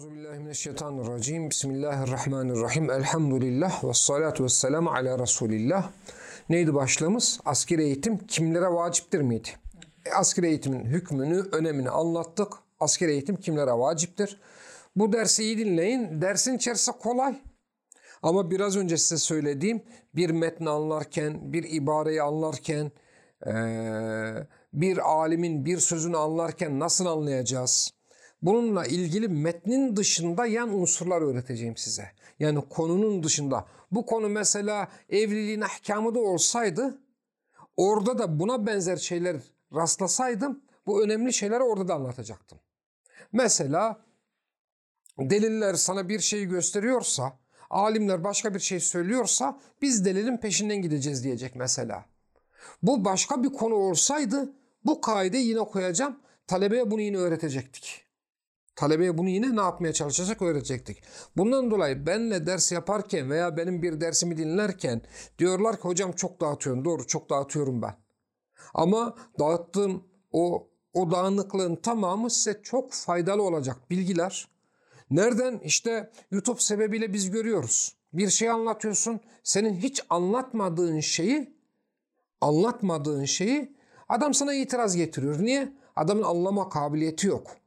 Euzubillahimineşşeytanirracim. Bismillahirrahmanirrahim. Elhamdülillah ve salatu ve selamu ala Resulillah. Neydi başlığımız? Askeri eğitim kimlere vaciptir miydi? E, askeri eğitimin hükmünü, önemini anlattık. Askeri eğitim kimlere vaciptir? Bu dersi iyi dinleyin. Dersin içerisi kolay. Ama biraz önce size söylediğim bir metni anlarken, bir ibareyi anlarken, bir alimin bir sözünü anlarken nasıl anlayacağız? Bununla ilgili metnin dışında yan unsurlar öğreteceğim size. Yani konunun dışında. Bu konu mesela evliliğin ahkamı da olsaydı orada da buna benzer şeyler rastlasaydım bu önemli şeyleri orada da anlatacaktım. Mesela deliller sana bir şeyi gösteriyorsa, alimler başka bir şey söylüyorsa biz delilin peşinden gideceğiz diyecek mesela. Bu başka bir konu olsaydı bu kaide yine koyacağım. Talebeye bunu yine öğretecektik. Talebeye bunu yine ne yapmaya çalışacak öğretecektik. Bundan dolayı benle ders yaparken veya benim bir dersimi dinlerken diyorlar ki hocam çok dağıtıyorsun. Doğru çok dağıtıyorum ben. Ama dağıttığım o, o dağınıklığın tamamı size çok faydalı olacak bilgiler. Nereden? İşte YouTube sebebiyle biz görüyoruz. Bir şey anlatıyorsun. Senin hiç anlatmadığın şeyi anlatmadığın şeyi adam sana itiraz getiriyor. Niye? Adamın anlama kabiliyeti yok.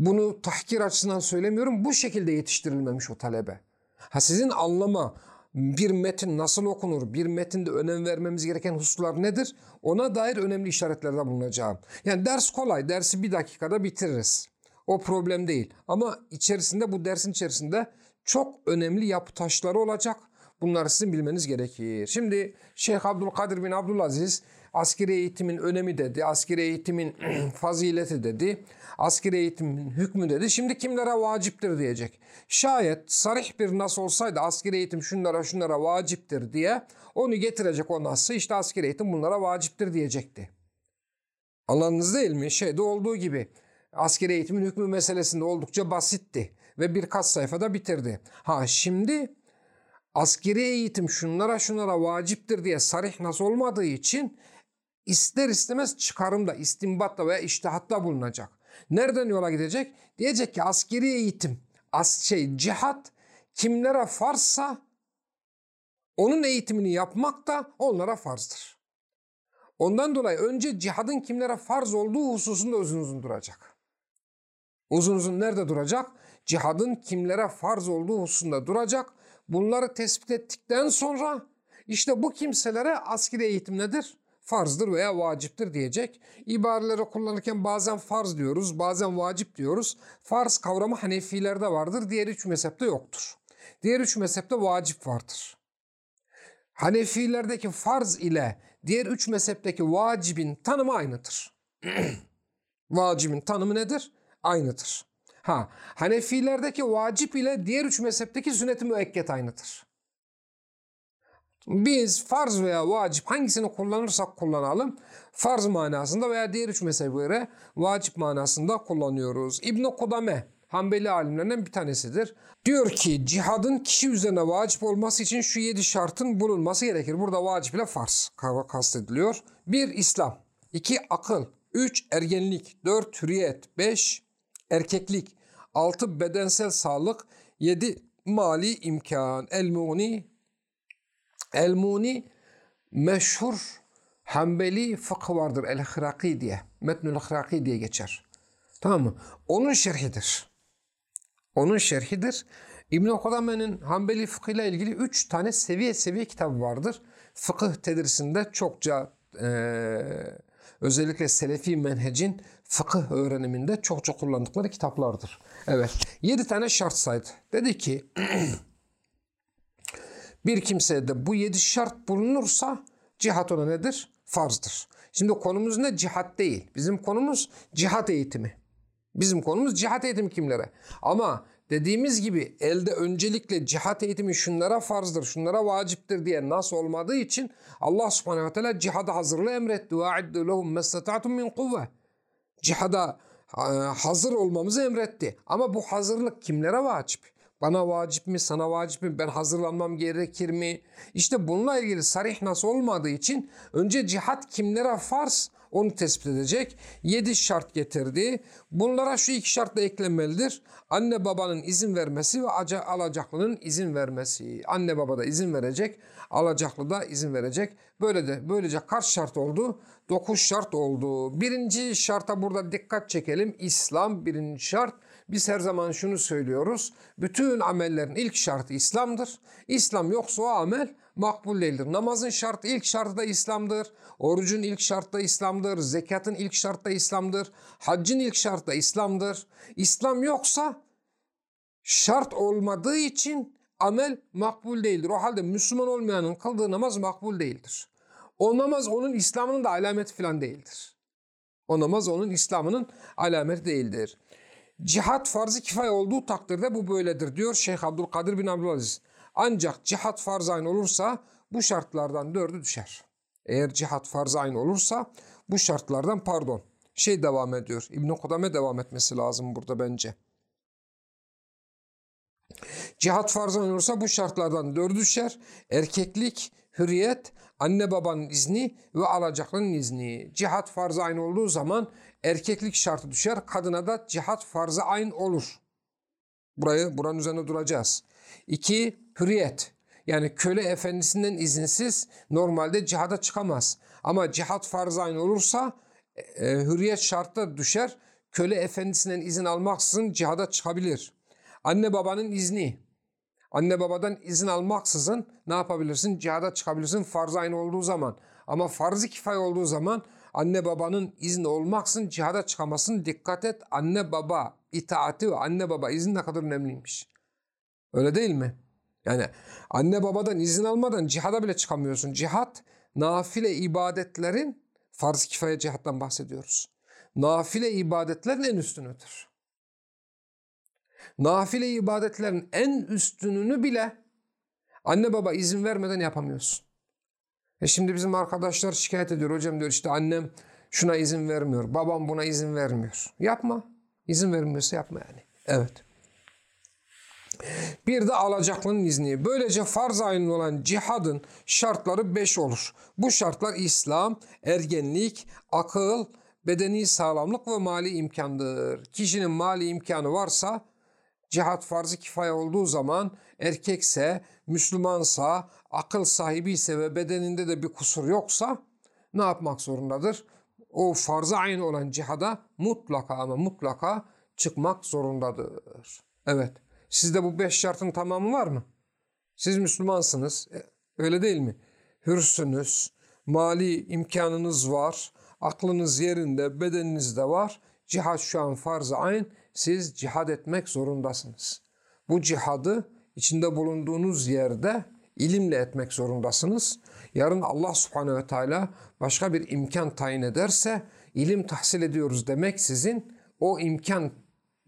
Bunu tahkir açısından söylemiyorum. Bu şekilde yetiştirilmemiş o talebe. Ha sizin anlama bir metin nasıl okunur, bir metinde önem vermemiz gereken hususlar nedir? Ona dair önemli işaretlerde bulunacağım. Yani ders kolay, dersi bir dakikada bitiririz. O problem değil. Ama içerisinde bu dersin içerisinde çok önemli yapı taşları olacak. Bunları sizin bilmeniz gerekir. Şimdi Şeyh Abdülkadir bin Abdülaziz askeri eğitimin önemi dedi, askeri eğitimin fazileti dedi, askeri eğitimin hükmü dedi. Şimdi kimlere vaciptir diyecek. Şayet sarih bir nas olsaydı askeri eğitim şunlara şunlara vaciptir diye onu getirecek o nası işte askeri eğitim bunlara vaciptir diyecekti. Anladınız değil mi? Şeyde olduğu gibi askeri eğitimin hükmü meselesinde oldukça basitti ve birkaç sayfada bitirdi. Ha şimdi askeri eğitim şunlara şunlara vaciptir diye sarih nas olmadığı için ister istemez çıkarımda, istimbatta veya iştihatta bulunacak. Nereden yola gidecek? Diyecek ki askeri eğitim, as şey cihat kimlere farzsa onun eğitimini yapmak da onlara farzdır. Ondan dolayı önce cihadın kimlere farz olduğu hususunda uzun uzun duracak. Uzun uzun nerede duracak? Cihadın kimlere farz olduğu hususunda duracak. Bunları tespit ettikten sonra işte bu kimselere askeri eğitim nedir? Farzdır veya vaciptir diyecek. İbareleri kullanırken bazen farz diyoruz, bazen vacip diyoruz. Farz kavramı Hanefilerde vardır, diğer üç mezhepte yoktur. Diğer üç mezhepte vacip vardır. Hanefilerdeki farz ile diğer üç mezhepteki vacibin tanımı aynıdır. vacibin tanımı nedir? Aynıdır. Ha, Hanefilerdeki vacip ile diğer üç mezhepteki sünnet-i müekket aynıdır. Biz farz veya vacip hangisini kullanırsak kullanalım farz manasında veya diğer üç mezhebe göre vacip manasında kullanıyoruz. İbn Kudame Hanbeli alimlerinden bir tanesidir. Diyor ki cihadın kişi üzerine vacip olması için şu yedi şartın bulunması gerekir. Burada vacip ile farz kastediliyor. Bir İslam, iki akıl, üç ergenlik, dört hürriyet, beş erkeklik, altı bedensel sağlık, yedi mali imkan. El-Muni El-Muni meşhur Hanbeli fıkh vardır El-Hıraki diye. Metnül Hıraki diye geçer. Tamam mı? Onun şerhidir. Onun şerhidir. İbn-i Kudame'nin Hanbeli fıkhıyla ilgili üç tane seviye seviye kitabı vardır. Fıkıh tedrisinde çokça e, özellikle Selefi menhecin fıkıh öğreniminde çokça kullandıkları kitaplardır. Evet. Yedi tane şart saydı. Dedi ki bir kimseye de bu yedi şart bulunursa cihat ona nedir? Farzdır. Şimdi konumuz ne? Cihat değil. Bizim konumuz cihat eğitimi. Bizim konumuz cihat eğitimi kimlere? Ama dediğimiz gibi elde öncelikle cihat eğitimi şunlara farzdır, şunlara vaciptir diye nas olmadığı için Allah subhanehu ve teala cihada hazırlığı emretti. وَاَعِدُّ لَهُمْ مَسْتَطَعْتُمْ مِنْ قُوَّةِ Cihada e, hazır olmamızı emretti. Ama bu hazırlık kimlere vacip? Bana vacip mi, sana vacip mi, ben hazırlanmam gerekir mi? İşte bununla ilgili sarih nasıl olmadığı için önce cihat kimlere farz onu tespit edecek. Yedi şart getirdi. Bunlara şu iki şart da eklenmelidir. Anne babanın izin vermesi ve alacaklının izin vermesi. Anne baba da izin verecek, alacaklı da izin verecek. Böyle de böylece kaç şart oldu? Dokuz şart oldu. Birinci şarta burada dikkat çekelim. İslam birinci şart. Biz her zaman şunu söylüyoruz. Bütün amellerin ilk şartı İslam'dır. İslam yoksa o amel makbul değildir. Namazın şartı ilk şartı da İslam'dır. Orucun ilk şartı da İslam'dır. Zekatın ilk şartı da İslam'dır. Haccın ilk şartı da İslam'dır. İslam yoksa şart olmadığı için amel makbul değildir. O halde Müslüman olmayanın kıldığı namaz makbul değildir. O namaz onun İslam'ının da alameti falan değildir. O namaz onun İslam'ının alameti değildir. Cihat farz-ı kifay olduğu takdirde bu böyledir diyor Şeyh Abdülkadir bin Abdülaziz. Ancak cihat farz aynı olursa bu şartlardan dördü düşer. Eğer cihat farz aynı olursa bu şartlardan pardon şey devam ediyor. İbn-i Kudame devam etmesi lazım burada bence. Cihat farz aynı olursa bu şartlardan dördü düşer. Erkeklik, hürriyet, anne babanın izni ve alacaklının izni. Cihat farz aynı olduğu zaman erkeklik şartı düşer. Kadına da cihat farzı aynı olur. Burayı buranın üzerine duracağız. İki, hürriyet. Yani köle efendisinden izinsiz normalde cihada çıkamaz. Ama cihat farz aynı olursa e, hürriyet şartta düşer. Köle efendisinden izin almaksızın cihada çıkabilir. Anne babanın izni. Anne babadan izin almaksızın ne yapabilirsin? Cihada çıkabilirsin farz aynı olduğu zaman. Ama farz-ı kifay olduğu zaman anne babanın izni olmaksın cihada çıkamasın. Dikkat et anne baba itaati ve anne baba izin ne kadar önemliymiş. Öyle değil mi? Yani anne babadan izin almadan cihada bile çıkamıyorsun. Cihat nafile ibadetlerin farz-ı kifaya cihattan bahsediyoruz. Nafile ibadetlerin en üstünüdür. Nafile ibadetlerin en üstününü bile anne baba izin vermeden yapamıyorsun. E şimdi bizim arkadaşlar şikayet ediyor. Hocam diyor işte annem şuna izin vermiyor. Babam buna izin vermiyor. Yapma. İzin vermiyorsa yapma yani. Evet. Bir de alacaklının izni. Böylece farz aynı olan cihadın şartları beş olur. Bu şartlar İslam, ergenlik, akıl, bedeni sağlamlık ve mali imkandır. Kişinin mali imkanı varsa cihat farzı kifaya olduğu zaman erkekse, Müslümansa, akıl sahibi ise ve bedeninde de bir kusur yoksa ne yapmak zorundadır? O farz aynı olan cihada mutlaka ama mutlaka çıkmak zorundadır. Evet. Sizde bu beş şartın tamamı var mı? Siz Müslümansınız. E, öyle değil mi? Hürsünüz. Mali imkanınız var. Aklınız yerinde, bedeniniz de var. Cihad şu an farz-ı ayn. Siz cihad etmek zorundasınız. Bu cihadı içinde bulunduğunuz yerde ilimle etmek zorundasınız. Yarın Allah subhanehu ve teala başka bir imkan tayin ederse ilim tahsil ediyoruz demek sizin o imkan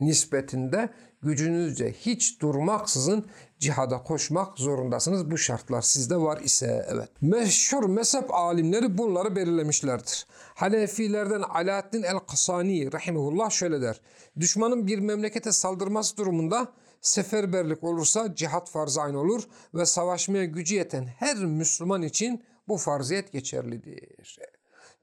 nispetinde gücünüzce hiç durmaksızın cihada koşmak zorundasınız. Bu şartlar sizde var ise evet. Meşhur mezhep alimleri bunları belirlemişlerdir. Hanefilerden Alaaddin el-Kasani rahimehullah şöyle der. Düşmanın bir memlekete saldırması durumunda seferberlik olursa cihat farz aynı olur ve savaşmaya gücü yeten her Müslüman için bu farziyet geçerlidir.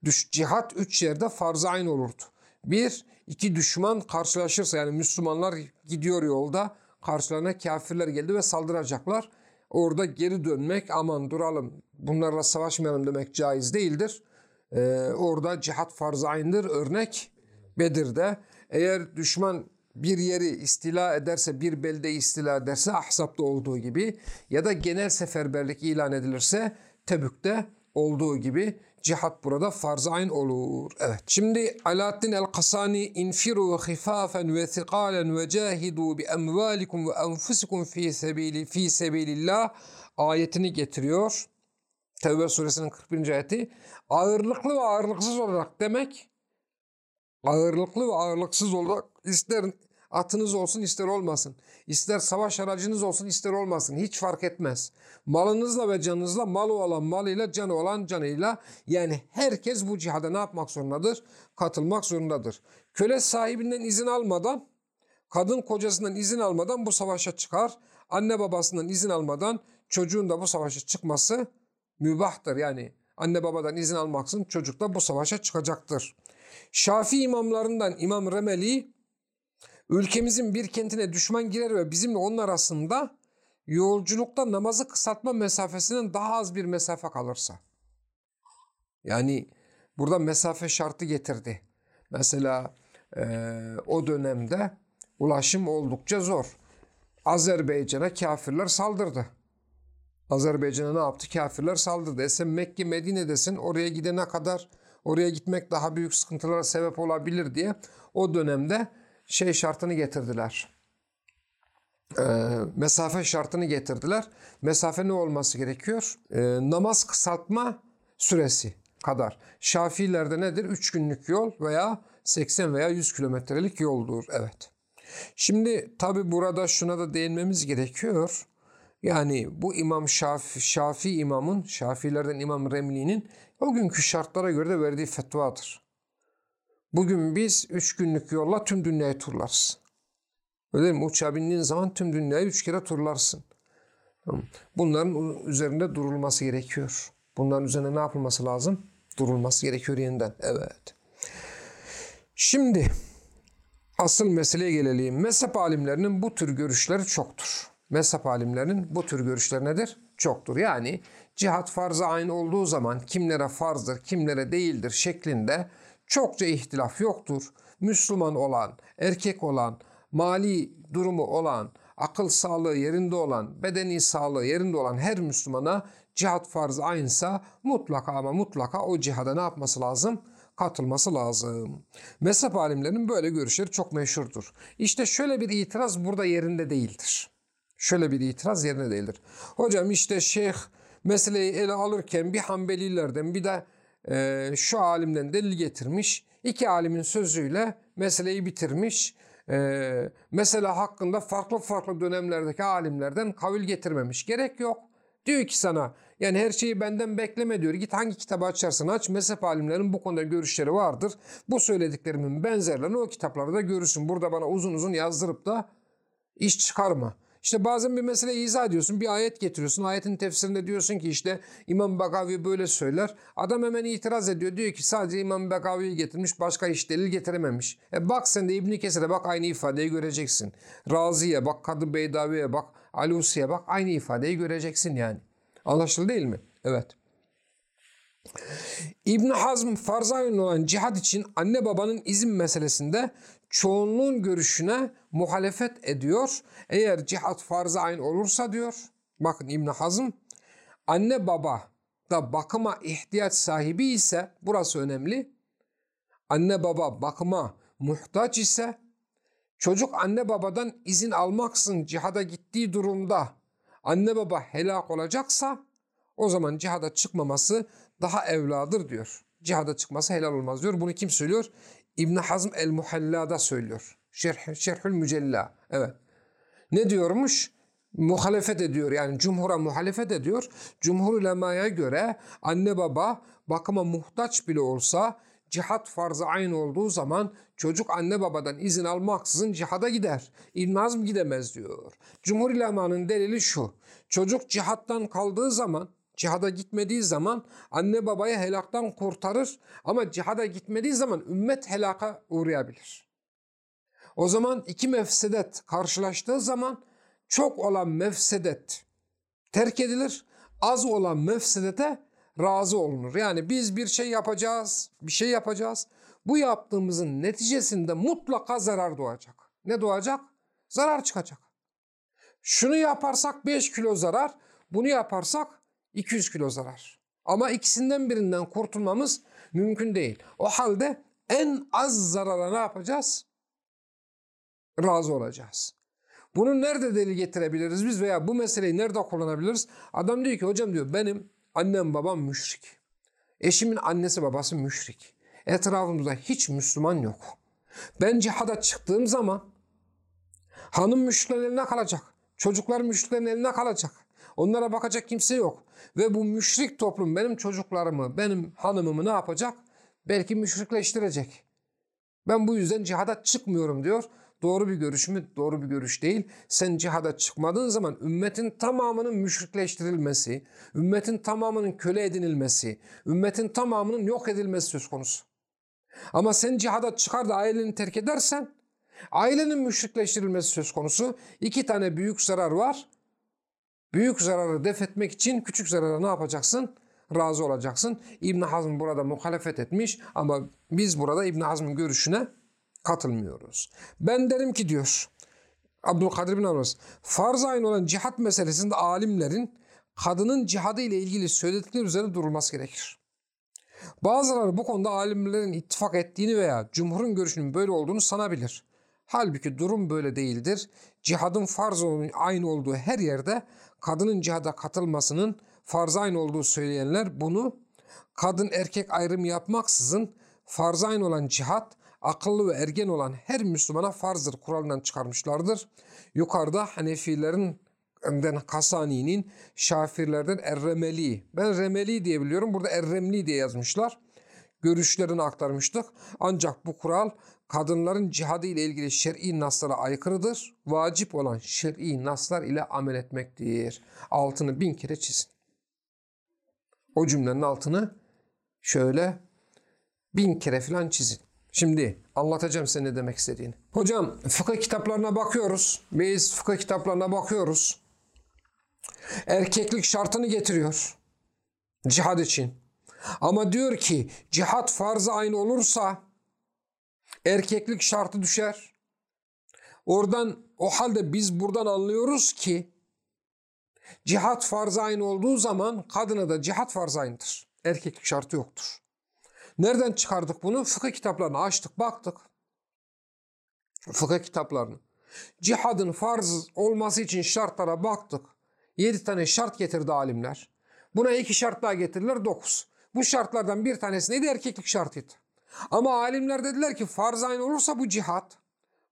Düş, cihat üç yerde farz aynı olurdu. Bir, iki düşman karşılaşırsa yani Müslümanlar gidiyor yolda karşılarına kafirler geldi ve saldıracaklar. Orada geri dönmek aman duralım bunlarla savaşmayalım demek caiz değildir. Ee, orada cihat farz aynıdır. Örnek Bedir'de eğer düşman bir yeri istila ederse, bir belde istila ederse Ahzab'da olduğu gibi ya da genel seferberlik ilan edilirse Tebük'te olduğu gibi cihat burada farz-ı ayn olur. Evet. Şimdi Alaaddin el-Kasani infiru khifafen ve thiqalen ve cahidu bi emvalikum ve enfusikum fi sebili fi sebilillah ayetini getiriyor. Tevbe suresinin 41. ayeti. Ağırlıklı ve ağırlıksız olarak demek ağırlıklı ve ağırlıksız olarak ister Atınız olsun ister olmasın. İster savaş aracınız olsun ister olmasın. Hiç fark etmez. Malınızla ve canınızla malı olan malıyla canı olan canıyla yani herkes bu cihada ne yapmak zorundadır? Katılmak zorundadır. Köle sahibinden izin almadan kadın kocasından izin almadan bu savaşa çıkar. Anne babasından izin almadan çocuğun da bu savaşa çıkması mübahtır. Yani anne babadan izin almaksın çocuk da bu savaşa çıkacaktır. Şafii imamlarından İmam Remeli ülkemizin bir kentine düşman girer ve bizimle onun arasında yolculukta namazı kısaltma mesafesinden daha az bir mesafe kalırsa. Yani burada mesafe şartı getirdi. Mesela e, o dönemde ulaşım oldukça zor. Azerbaycan'a kafirler saldırdı. Azerbaycan'a ne yaptı? Kafirler saldırdı. E sen Mekke Medine'desin oraya gidene kadar oraya gitmek daha büyük sıkıntılara sebep olabilir diye o dönemde şey şartını getirdiler. E, mesafe şartını getirdiler. Mesafe ne olması gerekiyor? E, namaz kısaltma süresi kadar. Şafilerde nedir? 3 günlük yol veya 80 veya 100 kilometrelik yoldur. Evet. Şimdi tabi burada şuna da değinmemiz gerekiyor. Yani bu İmam Şafi, Şafi imamın, Şafilerden İmam Remli'nin o günkü şartlara göre de verdiği fetvadır. Bugün biz 3 günlük yolla tüm dünyayı turlarız. Öyle mi? Uçağa bindiğin zaman tüm dünyayı 3 kere turlarsın. Bunların üzerinde durulması gerekiyor. Bunların üzerine ne yapılması lazım? Durulması gerekiyor yeniden. Evet. Şimdi asıl meseleye gelelim. Mezhep alimlerinin bu tür görüşleri çoktur. Mezhep alimlerinin bu tür görüşleri nedir? Çoktur. Yani cihat farz aynı olduğu zaman kimlere farzdır, kimlere değildir şeklinde çokça ihtilaf yoktur. Müslüman olan, erkek olan, mali durumu olan, akıl sağlığı yerinde olan, bedeni sağlığı yerinde olan her Müslümana cihat farz aynısa mutlaka ama mutlaka o cihada ne yapması lazım? Katılması lazım. Mezhep alimlerinin böyle görüşleri çok meşhurdur. İşte şöyle bir itiraz burada yerinde değildir. Şöyle bir itiraz yerine değildir. Hocam işte şeyh meseleyi ele alırken bir Hanbelilerden bir de e, şu alimden delil getirmiş. İki alimin sözüyle meseleyi bitirmiş. E, mesela hakkında farklı farklı dönemlerdeki alimlerden kavil getirmemiş. Gerek yok. Diyor ki sana yani her şeyi benden bekleme diyor. Git hangi kitabı açarsan aç. Mezhep alimlerin bu konuda görüşleri vardır. Bu söylediklerimin benzerlerini o kitaplarda görürsün. Burada bana uzun uzun yazdırıp da iş çıkarma. İşte bazen bir mesele izah ediyorsun, bir ayet getiriyorsun. Ayetin tefsirinde diyorsun ki işte İmam Bagavi böyle söyler. Adam hemen itiraz ediyor. Diyor ki sadece İmam Bagavi'yi getirmiş, başka hiç delil getirememiş. E bak sen de İbni Kesir'e bak aynı ifadeyi göreceksin. Razi'ye bak, Kadı Beydavi'ye bak, Alusi'ye bak aynı ifadeyi göreceksin yani. Anlaşıldı değil mi? Evet. İbn Hazm farz olan cihad için anne babanın izin meselesinde çoğunluğun görüşüne muhalefet ediyor. Eğer cihat farz-ı ayn olursa diyor, bakın İbn Hazm, anne baba da bakıma ihtiyaç sahibi ise, burası önemli, anne baba bakıma muhtaç ise, çocuk anne babadan izin almaksın cihada gittiği durumda anne baba helak olacaksa, o zaman cihada çıkmaması daha evladır diyor. Cihada çıkması helal olmaz diyor. Bunu kim söylüyor? İbn Hazm el-Muhalla'da söylüyor. Şerh, Şerhül Mücella. Evet. Ne diyormuş? Muhalefet ediyor yani cumhura muhalefet ediyor. Cumhur ulemaya göre anne baba bakıma muhtaç bile olsa cihat farzı aynı olduğu zaman çocuk anne babadan izin almaksızın cihada gider. İbn Hazm gidemez diyor. Cumhur ulemanın delili şu. Çocuk cihattan kaldığı zaman Cihada gitmediği zaman anne babayı helaktan kurtarır ama cihada gitmediği zaman ümmet helaka uğrayabilir. O zaman iki mefsedet karşılaştığı zaman çok olan mefsedet terk edilir, az olan mefsedete razı olunur. Yani biz bir şey yapacağız, bir şey yapacağız. Bu yaptığımızın neticesinde mutlaka zarar doğacak. Ne doğacak? Zarar çıkacak. Şunu yaparsak 5 kilo zarar, bunu yaparsak 200 kilo zarar. Ama ikisinden birinden kurtulmamız mümkün değil. O halde en az zarara ne yapacağız? Razı olacağız. Bunu nerede delil getirebiliriz biz veya bu meseleyi nerede kullanabiliriz? Adam diyor ki hocam diyor benim annem babam müşrik. Eşimin annesi babası müşrik. Etrafımızda hiç Müslüman yok. Ben cihada çıktığım zaman hanım müşriklerin eline kalacak. Çocuklar müşriklerin eline kalacak. Onlara bakacak kimse yok. Ve bu müşrik toplum benim çocuklarımı, benim hanımımı ne yapacak? Belki müşrikleştirecek. Ben bu yüzden cihada çıkmıyorum diyor. doğru bir görüş mü? Doğru bir görüş değil. Sen cihada çıkmadığın zaman ümmetin tamamının müşrikleştirilmesi, ümmetin tamamının köle edinilmesi, ümmetin tamamının yok edilmesi söz konusu. Ama sen cihada çıkar da aileni terk edersen ailenin müşrikleştirilmesi söz konusu. İki tane büyük zarar var. Büyük zararı def etmek için küçük zarara ne yapacaksın? Razı olacaksın. İbn Hazm burada muhalefet etmiş ama biz burada İbn Hazm'ın görüşüne katılmıyoruz. Ben derim ki diyor Abdülkadir bin Abbas farz aynı olan cihat meselesinde alimlerin kadının cihadı ile ilgili söyledikleri üzerine durulması gerekir. Bazıları bu konuda alimlerin ittifak ettiğini veya cumhurun görüşünün böyle olduğunu sanabilir. Halbuki durum böyle değildir. Cihadın farz aynı olduğu her yerde kadının cihada katılmasının farz aynı olduğu söyleyenler bunu kadın erkek ayrımı yapmaksızın farz aynı olan cihat akıllı ve ergen olan her Müslümana farzdır kuralından çıkarmışlardır. Yukarıda Hanefilerin Kasani'nin, Şafirlerden Erremeli. Ben Remeli diye biliyorum. Burada Erremli diye yazmışlar. Görüşlerini aktarmıştık. Ancak bu kural kadınların cihadı ile ilgili şer'i naslara aykırıdır. Vacip olan şer'i naslar ile amel etmektir. Altını bin kere çizin. O cümlenin altını şöyle bin kere falan çizin. Şimdi anlatacağım size ne demek istediğini. Hocam fıkıh kitaplarına bakıyoruz. Biz fıkıh kitaplarına bakıyoruz. Erkeklik şartını getiriyor. Cihad için. Ama diyor ki cihat farz aynı olursa erkeklik şartı düşer. Oradan o halde biz buradan anlıyoruz ki cihat farz aynı olduğu zaman kadına da cihat farz aynıdır. Erkeklik şartı yoktur. Nereden çıkardık bunu? Fıkıh kitaplarını açtık, baktık. Fıkıh kitaplarını. Cihadın farz olması için şartlara baktık. Yedi tane şart getirdi alimler. Buna iki şart daha getirdiler, dokuz. Bu şartlardan bir tanesi neydi? Erkeklik şartıydı. Ama alimler dediler ki farz aynı olursa bu cihat,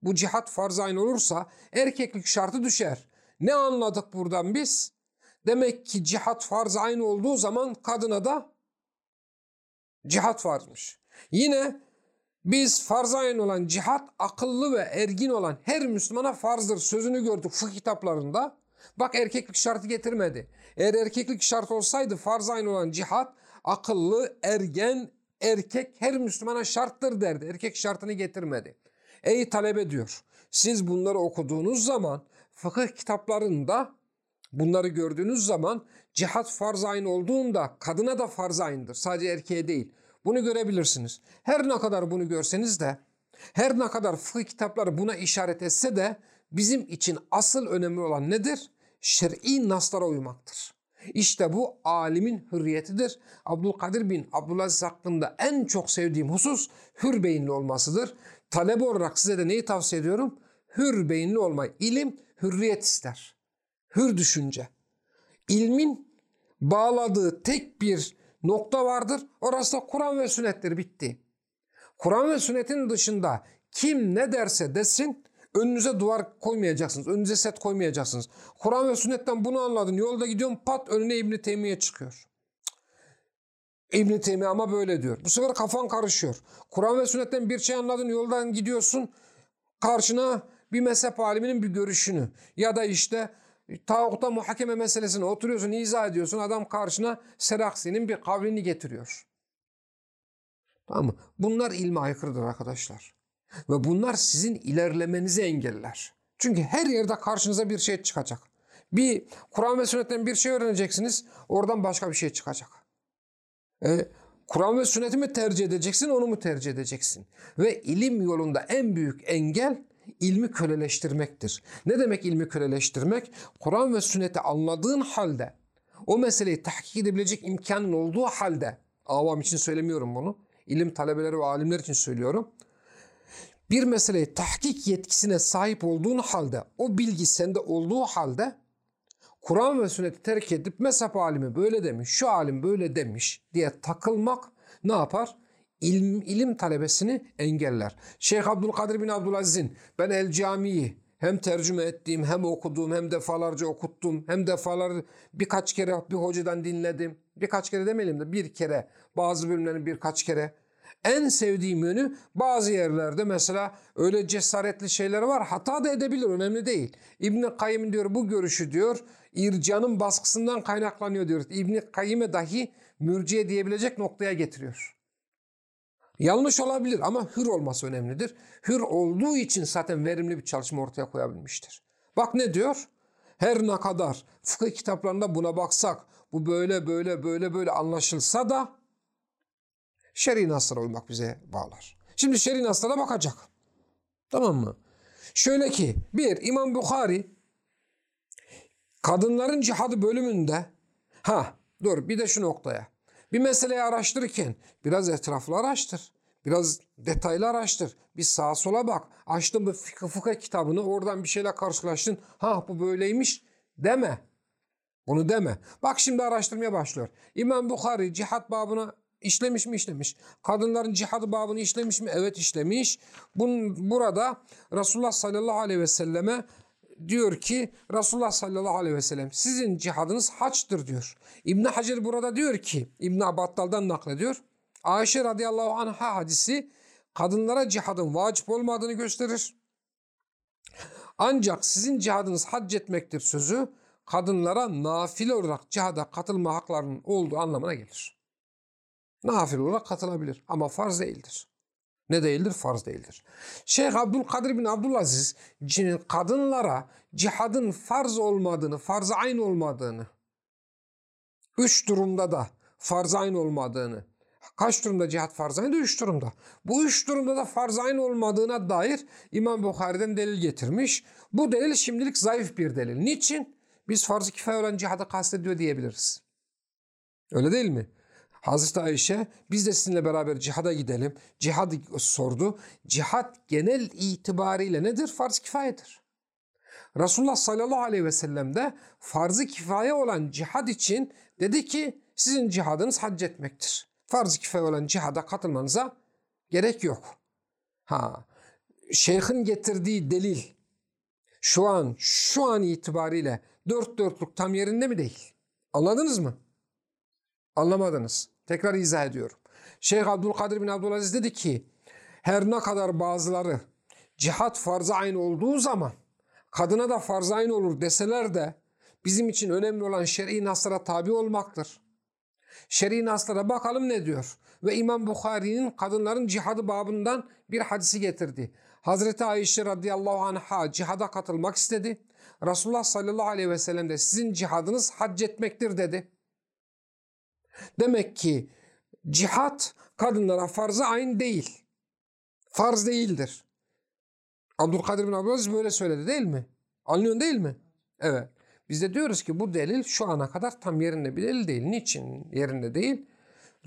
bu cihat farz aynı olursa erkeklik şartı düşer. Ne anladık buradan biz? Demek ki cihat farz aynı olduğu zaman kadına da cihat farzmış. Yine biz farz aynı olan cihat akıllı ve ergin olan her Müslümana farzdır sözünü gördük fıkıh kitaplarında. Bak erkeklik şartı getirmedi. Eğer erkeklik şart olsaydı farz aynı olan cihat akıllı, ergen, erkek her Müslümana şarttır derdi. Erkek şartını getirmedi. Ey talebe diyor. Siz bunları okuduğunuz zaman fıkıh kitaplarında bunları gördüğünüz zaman cihat farz aynı olduğunda kadına da farz aynıdır. Sadece erkeğe değil. Bunu görebilirsiniz. Her ne kadar bunu görseniz de her ne kadar fıkıh kitapları buna işaret etse de bizim için asıl önemli olan nedir? Şer'i naslara uymaktır. İşte bu alimin hürriyetidir. Abdülkadir bin Abdülaziz hakkında en çok sevdiğim husus hür beyinli olmasıdır. Talebe olarak size de neyi tavsiye ediyorum? Hür beyinli olmayı. İlim hürriyet ister. Hür düşünce. İlmin bağladığı tek bir nokta vardır. Orası da Kur'an ve sünnettir bitti. Kur'an ve sünnetin dışında kim ne derse desin önünüze duvar koymayacaksınız. Önünüze set koymayacaksınız. Kur'an ve sünnetten bunu anladın. Yolda gidiyorsun pat önüne İbn Teymiye çıkıyor. İbn Teymiye ama böyle diyor. Bu sefer kafan karışıyor. Kur'an ve sünnetten bir şey anladın yoldan gidiyorsun. Karşına bir mezhep aliminin bir görüşünü ya da işte tağuta muhakeme meselesine oturuyorsun, izah ediyorsun. Adam karşına Seraksi'nin bir kavlini getiriyor. Tamam mı? Bunlar ilme aykırıdır arkadaşlar. Ve bunlar sizin ilerlemenizi engeller. Çünkü her yerde karşınıza bir şey çıkacak. Bir Kur'an ve sünnetten bir şey öğreneceksiniz. Oradan başka bir şey çıkacak. E, Kur'an ve sünneti mi tercih edeceksin, onu mu tercih edeceksin? Ve ilim yolunda en büyük engel ilmi köleleştirmektir. Ne demek ilmi köleleştirmek? Kur'an ve sünneti anladığın halde, o meseleyi tahkik edebilecek imkanın olduğu halde, avam için söylemiyorum bunu, ilim talebeleri ve alimler için söylüyorum. Bir meseleyi tahkik yetkisine sahip olduğun halde, o bilgi sende olduğu halde, Kur'an ve sünneti terk edip mezhep alimi böyle demiş, şu alim böyle demiş diye takılmak ne yapar? ilim, ilim talebesini engeller. Şeyh Abdülkadir bin Abdülaziz'in ben El Cami'yi hem tercüme ettiğim hem okuduğum hem defalarca okuttum hem defalar birkaç kere bir hocadan dinledim. Birkaç kere demeyelim de bir kere bazı bölümlerini birkaç kere En sevdiğim yönü bazı yerlerde mesela öyle cesaretli şeyler var. Hata da edebilir önemli değil. İbn Kayyim diyor bu görüşü diyor ircanın baskısından kaynaklanıyor diyor. İbn Kayyim'e dahi mürciye diyebilecek noktaya getiriyor. Yanlış olabilir ama hür olması önemlidir. Hür olduğu için zaten verimli bir çalışma ortaya koyabilmiştir. Bak ne diyor? Her ne kadar fıkıh kitaplarında buna baksak, bu böyle böyle böyle böyle anlaşılsa da şer'i naslara uymak bize bağlar. Şimdi şer'i naslara bakacak. Tamam mı? Şöyle ki bir İmam Bukhari kadınların cihadı bölümünde ha dur bir de şu noktaya. Bir meseleyi araştırırken biraz etraflı araştır. Biraz detaylı araştır. Bir sağa sola bak. Açtın bir fıkıh, fıkıh kitabını oradan bir şeyle karşılaştın. Ha bu böyleymiş deme. Bunu deme. Bak şimdi araştırmaya başlıyor. İmam Bukhari cihat babına işlemiş mi işlemiş. Kadınların cihadı babını işlemiş mi? Evet işlemiş. Bun, burada Resulullah sallallahu aleyhi ve selleme diyor ki Resulullah sallallahu aleyhi ve sellem sizin cihadınız haçtır diyor. İbn Hacer burada diyor ki İbn Abattal'dan naklediyor. Ayşe radıyallahu anha hadisi kadınlara cihadın vacip olmadığını gösterir. Ancak sizin cihadınız hac etmektir sözü kadınlara nafile olarak cihada katılma haklarının olduğu anlamına gelir. Nafile olarak katılabilir ama farz değildir. Ne değildir? Farz değildir. Şeyh Abdülkadir bin Abdülaziz kadınlara cihadın farz olmadığını, farz aynı olmadığını, üç durumda da farz aynı olmadığını, kaç durumda cihat farz aynı? Üç durumda. Bu üç durumda da farz aynı olmadığına dair İmam Bukhari'den delil getirmiş. Bu delil şimdilik zayıf bir delil. Niçin? Biz farz-ı kifaye olan cihadı kastediyor diyebiliriz. Öyle değil mi? Hazreti Ayşe biz de sizinle beraber cihada gidelim. Cihad sordu. Cihad genel itibariyle nedir? Farz-ı kifayedir. Resulullah sallallahu aleyhi ve sellem de farz-ı kifaye olan cihad için dedi ki sizin cihadınız hac etmektir. Farz-ı kifaye olan cihada katılmanıza gerek yok. Ha, şeyhin getirdiği delil şu an şu an itibariyle dört dörtlük tam yerinde mi değil? Anladınız mı? Anlamadınız. Tekrar izah ediyorum. Şeyh Abdülkadir bin Abdülaziz dedi ki her ne kadar bazıları cihat farz aynı olduğu zaman kadına da farz aynı olur deseler de bizim için önemli olan şer'i naslara tabi olmaktır. Şer'i naslara bakalım ne diyor. Ve İmam Bukhari'nin kadınların cihadı babından bir hadisi getirdi. Hazreti Ayşe radıyallahu anh'a cihada katılmak istedi. Resulullah sallallahu aleyhi ve sellem de sizin cihadınız hac etmektir dedi. Demek ki cihat kadınlara farz aynı değil. Farz değildir. Abdülkadir bin Abdülaziz böyle söyledi değil mi? Anlıyorsun değil mi? Evet. Biz de diyoruz ki bu delil şu ana kadar tam yerinde bir delil değil. Niçin yerinde değil?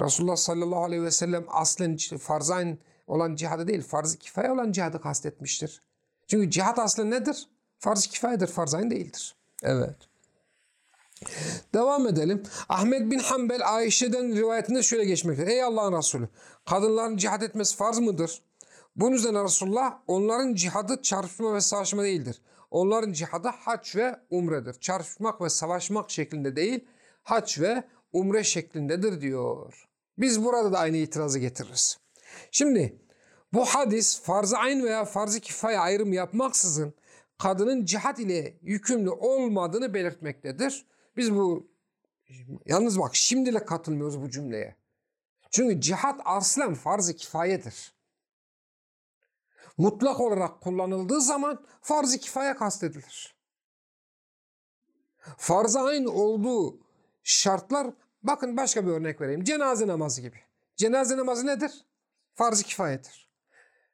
Resulullah sallallahu aleyhi ve sellem aslen farzayn olan cihadı değil, farz-ı kifaye olan cihadı kastetmiştir. Çünkü cihat aslen nedir? Farz-ı kifayedir, farzayn değildir. Evet. Devam edelim. Ahmet bin Hanbel Ayşe'den rivayetinde şöyle geçmektedir. Ey Allah'ın Resulü kadınların cihad etmesi farz mıdır? Bunun üzerine Resulullah onların cihadı çarpışma ve savaşma değildir. Onların cihadı haç ve umredir. Çarpışmak ve savaşmak şeklinde değil haç ve umre şeklindedir diyor. Biz burada da aynı itirazı getiririz. Şimdi bu hadis farz-ı ayn veya farz-ı kifaye ayrım yapmaksızın kadının cihat ile yükümlü olmadığını belirtmektedir. Biz bu yalnız bak şimdiyle katılmıyoruz bu cümleye. Çünkü cihat aslen farz-ı kifayedir. Mutlak olarak kullanıldığı zaman farz-ı kifaye kastedilir. Farz-ı ayn olduğu şartlar bakın başka bir örnek vereyim. Cenaze namazı gibi. Cenaze namazı nedir? Farz-ı kifayedir.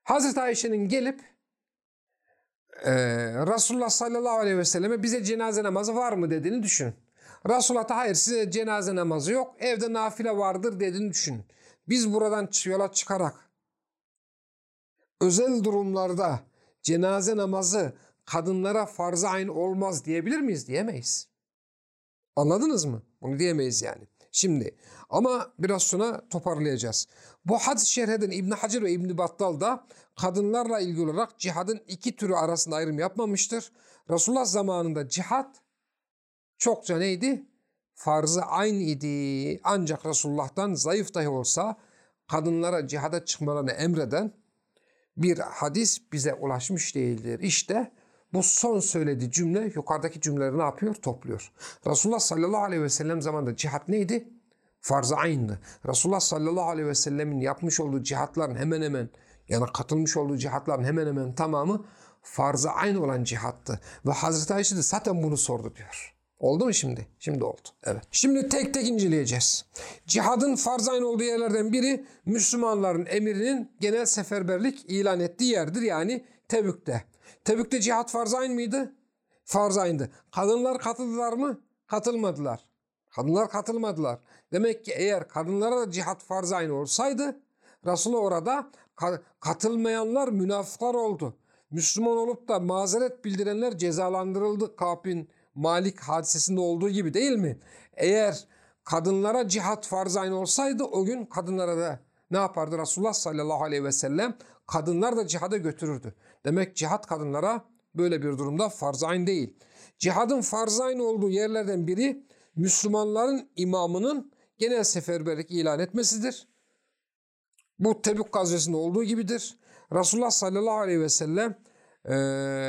Hazreti Ayşe'nin gelip e, Resulullah sallallahu aleyhi ve selleme bize cenaze namazı var mı dediğini düşünün. Resulullah da hayır size cenaze namazı yok evde nafile vardır dediğini düşünün. Biz buradan yola çıkarak özel durumlarda cenaze namazı kadınlara farz-ı ayn olmaz diyebilir miyiz? Diyemeyiz. Anladınız mı? Bunu diyemeyiz yani. Şimdi ama biraz sonra toparlayacağız. Bu hadis şerheden İbn Hacer ve İbn Battal da kadınlarla ilgili olarak cihadın iki türü arasında ayrım yapmamıştır. Resulullah zamanında cihat çokça neydi? Farzı aynı idi. Ancak Resulullah'tan zayıf dahi olsa kadınlara cihada çıkmalarını emreden bir hadis bize ulaşmış değildir. İşte bu son söylediği cümle yukarıdaki cümleleri ne yapıyor? Topluyor. Resulullah sallallahu aleyhi ve sellem zamanında cihat neydi? Farz-ı ayndı. Resulullah sallallahu aleyhi ve sellemin yapmış olduğu cihatların hemen hemen yani katılmış olduğu cihatların hemen hemen tamamı farz-ı ayn olan cihattı. Ve Hazreti Ayşe de zaten bunu sordu diyor. Oldu mu şimdi? Şimdi oldu. Evet. Şimdi tek tek inceleyeceğiz. Cihadın farz ayn olduğu yerlerden biri Müslümanların emirinin genel seferberlik ilan ettiği yerdir. Yani Tebük'te. Tebük'te cihat farz ayn mıydı? Farz ayndı. Kadınlar katıldılar mı? Katılmadılar. Kadınlar katılmadılar. Demek ki eğer kadınlara da cihat farz ayn olsaydı Resulullah orada katılmayanlar münafıklar oldu. Müslüman olup da mazeret bildirenler cezalandırıldı. Kapin Malik hadisesinde olduğu gibi değil mi? Eğer kadınlara cihat farz aynı olsaydı o gün kadınlara da ne yapardı Resulullah sallallahu aleyhi ve sellem? Kadınlar da cihada götürürdü. Demek cihat kadınlara böyle bir durumda farz aynı değil. Cihadın farz aynı olduğu yerlerden biri Müslümanların imamının genel seferberlik ilan etmesidir. Bu Tebük gazvesinde olduğu gibidir. Resulullah sallallahu aleyhi ve sellem e,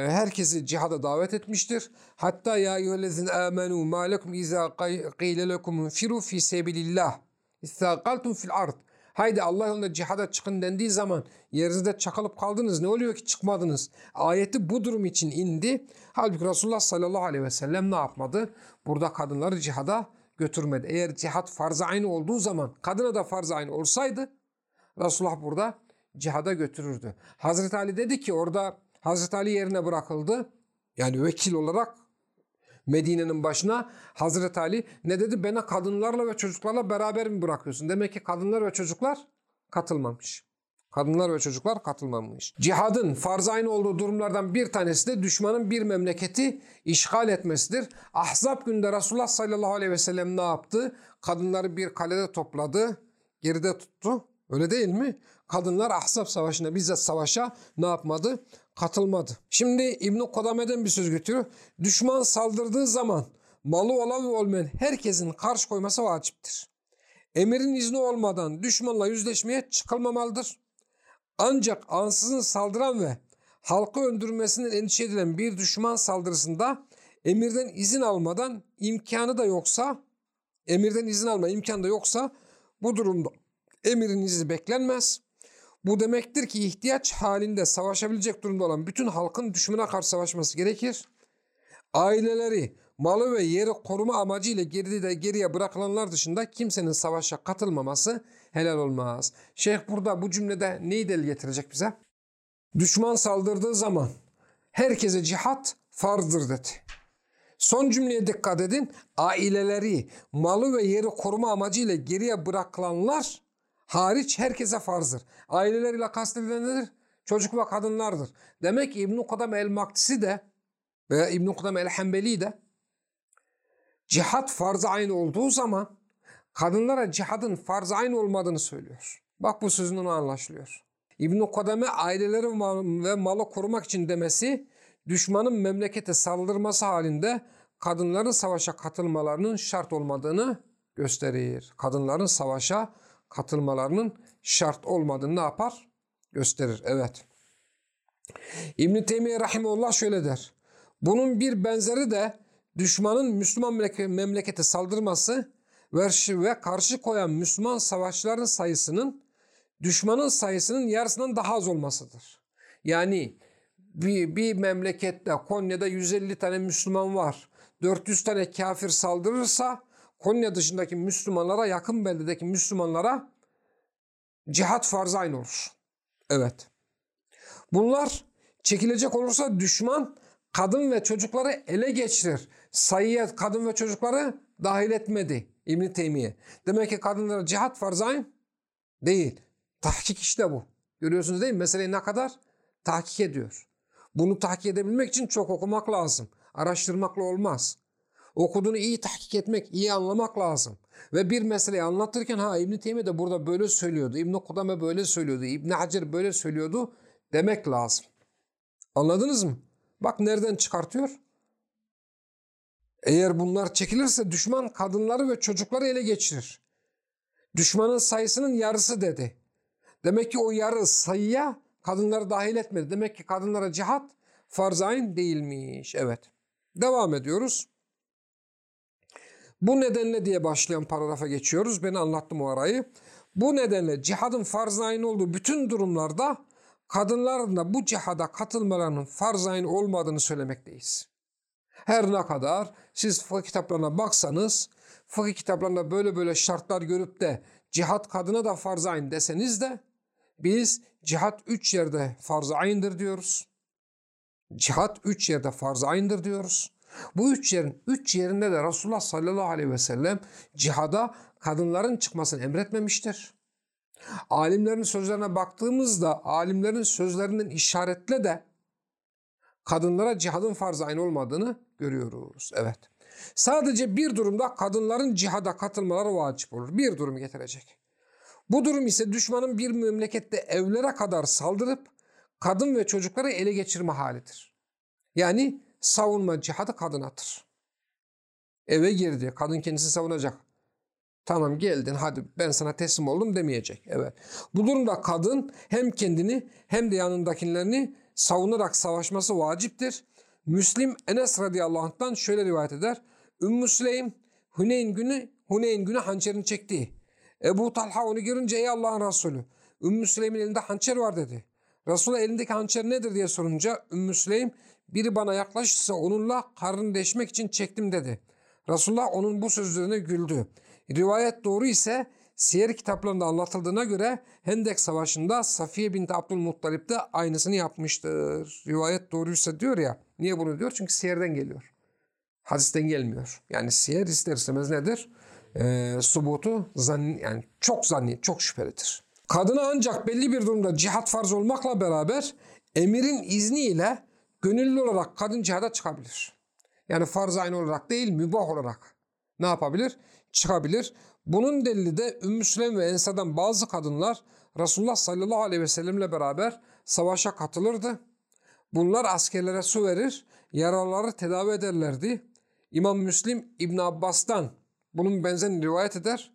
herkesi cihada davet etmiştir. Hatta ya eyyühellezine amenu ma lekum izâ qîle lekum infiru fî sebilillah. İstâkaltum fil ard. Haydi Allah yolunda cihada çıkın dendiği zaman yerinizde çakılıp kaldınız. Ne oluyor ki çıkmadınız? Ayeti bu durum için indi. Halbuki Resulullah sallallahu aleyhi ve sellem ne yapmadı? Burada kadınları cihada götürmedi. Eğer cihat farz aynı olduğu zaman kadına da farz aynı olsaydı Resulullah burada cihada götürürdü. Hazreti Ali dedi ki orada Hazreti Ali yerine bırakıldı. Yani vekil olarak Medine'nin başına Hazreti Ali ne dedi? Beni kadınlarla ve çocuklarla beraber mi bırakıyorsun? Demek ki kadınlar ve çocuklar katılmamış. Kadınlar ve çocuklar katılmamış. Cihadın farz aynı olduğu durumlardan bir tanesi de düşmanın bir memleketi işgal etmesidir. Ahzab günde Resulullah sallallahu aleyhi ve sellem ne yaptı? Kadınları bir kalede topladı, geride tuttu. Öyle değil mi? Kadınlar Ahzab Savaşı'na bizzat savaşa ne yapmadı? Katılmadı. Şimdi İbn-i Kodame'den bir söz götürüyor. Düşman saldırdığı zaman malı olan ve olmayan herkesin karşı koyması vaciptir. Emirin izni olmadan düşmanla yüzleşmeye çıkılmamalıdır. Ancak ansızın saldıran ve halkı öldürmesinden endişe edilen bir düşman saldırısında emirden izin almadan imkanı da yoksa, emirden izin alma imkanı da yoksa bu durumda emirin izni beklenmez. Bu demektir ki ihtiyaç halinde savaşabilecek durumda olan bütün halkın düşmana karşı savaşması gerekir. Aileleri, malı ve yeri koruma amacıyla geride geriye bırakılanlar dışında kimsenin savaşa katılmaması helal olmaz. Şeyh burada bu cümlede neyi delil getirecek bize? Düşman saldırdığı zaman herkese cihat farzdır dedi. Son cümleye dikkat edin. Aileleri, malı ve yeri koruma amacıyla geriye bırakılanlar hariç herkese farzdır. Aileleriyle kastedilenler çocuk ve kadınlardır. Demek ki İbn-i Kudam el-Maktisi de veya İbn-i Kudam el-Hembeli de cihat farz-ı aynı olduğu zaman kadınlara cihadın farz-ı aynı olmadığını söylüyor. Bak bu sözün onu anlaşılıyor. İbn-i Kudam'e aileleri ve malı korumak için demesi düşmanın memlekete saldırması halinde kadınların savaşa katılmalarının şart olmadığını gösterir. Kadınların savaşa katılmalarının şart olmadığını ne yapar? Gösterir. Evet. İbn-i Teymiye Rahimullah şöyle der. Bunun bir benzeri de düşmanın Müslüman memlekete saldırması ve karşı koyan Müslüman savaşçıların sayısının düşmanın sayısının yarısından daha az olmasıdır. Yani bir, bir memlekette Konya'da 150 tane Müslüman var. 400 tane kafir saldırırsa Konya dışındaki Müslümanlara, yakın beldedeki Müslümanlara cihat farz aynı olur. Evet. Bunlar çekilecek olursa düşman kadın ve çocukları ele geçirir. Sayıya kadın ve çocukları dahil etmedi İbn Teymiye. Demek ki kadınlara cihat farz aynı değil. Tahkik işte bu. Görüyorsunuz değil mi? Meseleyi ne kadar tahkik ediyor. Bunu tahkik edebilmek için çok okumak lazım. Araştırmakla olmaz. Okuduğunu iyi tahkik etmek, iyi anlamak lazım. Ve bir meseleyi anlatırken ha İbn Teymiye de burada böyle söylüyordu. İbn Kudame böyle söylüyordu. İbn Hacer böyle söylüyordu demek lazım. Anladınız mı? Bak nereden çıkartıyor? Eğer bunlar çekilirse düşman kadınları ve çocukları ele geçirir. Düşmanın sayısının yarısı dedi. Demek ki o yarı sayıya kadınları dahil etmedi. Demek ki kadınlara cihat farz ayn değilmiş. Evet. Devam ediyoruz. Bu nedenle diye başlayan paragrafa geçiyoruz. Ben anlattım o arayı. Bu nedenle cihadın farz ayn olduğu bütün durumlarda kadınların da bu cihada katılmalarının farz olmadığını söylemekteyiz. Her ne kadar siz fıkıh kitaplarına baksanız, fıkıh kitaplarında böyle böyle şartlar görüp de cihat kadına da farz deseniz de biz cihat üç yerde farz aynıdır diyoruz. Cihat üç yerde farz aynıdır diyoruz. Bu üç yerin üç yerinde de Resulullah sallallahu aleyhi ve sellem cihada kadınların çıkmasını emretmemiştir. Alimlerin sözlerine baktığımızda alimlerin sözlerinden işaretle de kadınlara cihadın farz aynı olmadığını görüyoruz. Evet. Sadece bir durumda kadınların cihada katılmaları vacip olur. Bir durum getirecek. Bu durum ise düşmanın bir memlekette evlere kadar saldırıp kadın ve çocukları ele geçirme halidir. Yani savunma cihadı kadın atır. Eve girdi. Kadın kendisini savunacak. Tamam geldin hadi ben sana teslim oldum demeyecek. Evet. Bu durumda kadın hem kendini hem de yanındakilerini savunarak savaşması vaciptir. Müslim Enes radıyallahu anh'tan şöyle rivayet eder. Ümmü Süleym Huneyn günü Huneyn günü hançerini çekti. Ebu Talha onu görünce ey Allah'ın Resulü Ümmü Süleym'in elinde hançer var dedi. Resulullah elindeki hançer nedir diye sorunca Ümmü Süleym biri bana yaklaşırsa onunla karnını deşmek için çektim dedi. Resulullah onun bu sözlerine güldü. Rivayet doğru ise siyer kitaplarında anlatıldığına göre Hendek Savaşı'nda Safiye binti Abdülmuttalip de aynısını yapmıştır. Rivayet doğruysa diyor ya. Niye bunu diyor? Çünkü siyerden geliyor. Hadisten gelmiyor. Yani siyer ister istemez nedir? Ee, subutu zanni, yani çok zanni, çok şüphelidir. Kadına ancak belli bir durumda cihat farz olmakla beraber emirin izniyle gönüllü olarak kadın cihada çıkabilir. Yani farz aynı olarak değil mübah olarak ne yapabilir? Çıkabilir. Bunun delili de Ümmü Süleym ve Ensa'dan bazı kadınlar Resulullah sallallahu aleyhi ve sellemle beraber savaşa katılırdı. Bunlar askerlere su verir, yaraları tedavi ederlerdi. İmam Müslim İbn Abbas'tan bunun benzerini rivayet eder.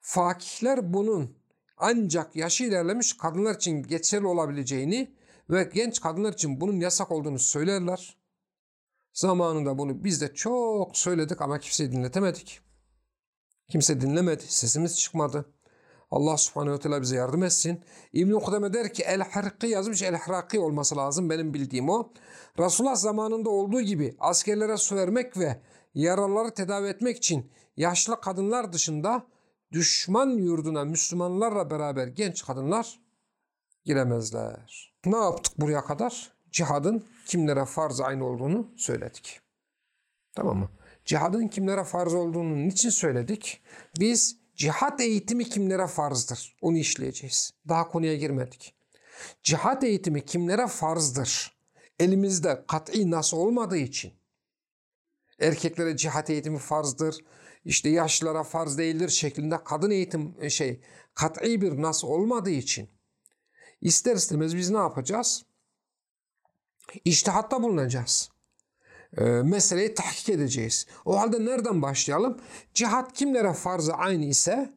Fakihler bunun ancak yaşı ilerlemiş kadınlar için geçerli olabileceğini ve genç kadınlar için bunun yasak olduğunu söylerler. Zamanında bunu biz de çok söyledik ama kimseyi dinletemedik. Kimse dinlemedi, sesimiz çıkmadı. Allah subhanehu ve teala bize yardım etsin. İbn-i Kudeme der ki el-harki yazmış el-haraki olması lazım benim bildiğim o. Resulullah zamanında olduğu gibi askerlere su vermek ve yaraları tedavi etmek için yaşlı kadınlar dışında düşman yurduna Müslümanlarla beraber genç kadınlar giremezler. Ne yaptık buraya kadar? Cihadın kimlere farz aynı olduğunu söyledik. Tamam mı? Cihadın kimlere farz olduğunu niçin söyledik? Biz cihat eğitimi kimlere farzdır? Onu işleyeceğiz. Daha konuya girmedik. Cihat eğitimi kimlere farzdır? Elimizde kat'i nasıl olmadığı için. Erkeklere cihat eğitimi farzdır. İşte yaşlılara farz değildir şeklinde kadın eğitim şey kat'i bir nasıl olmadığı için ister istemez biz ne yapacağız? İştihatta bulunacağız e, meseleyi tahkik edeceğiz. O halde nereden başlayalım? Cihat kimlere farz aynı ise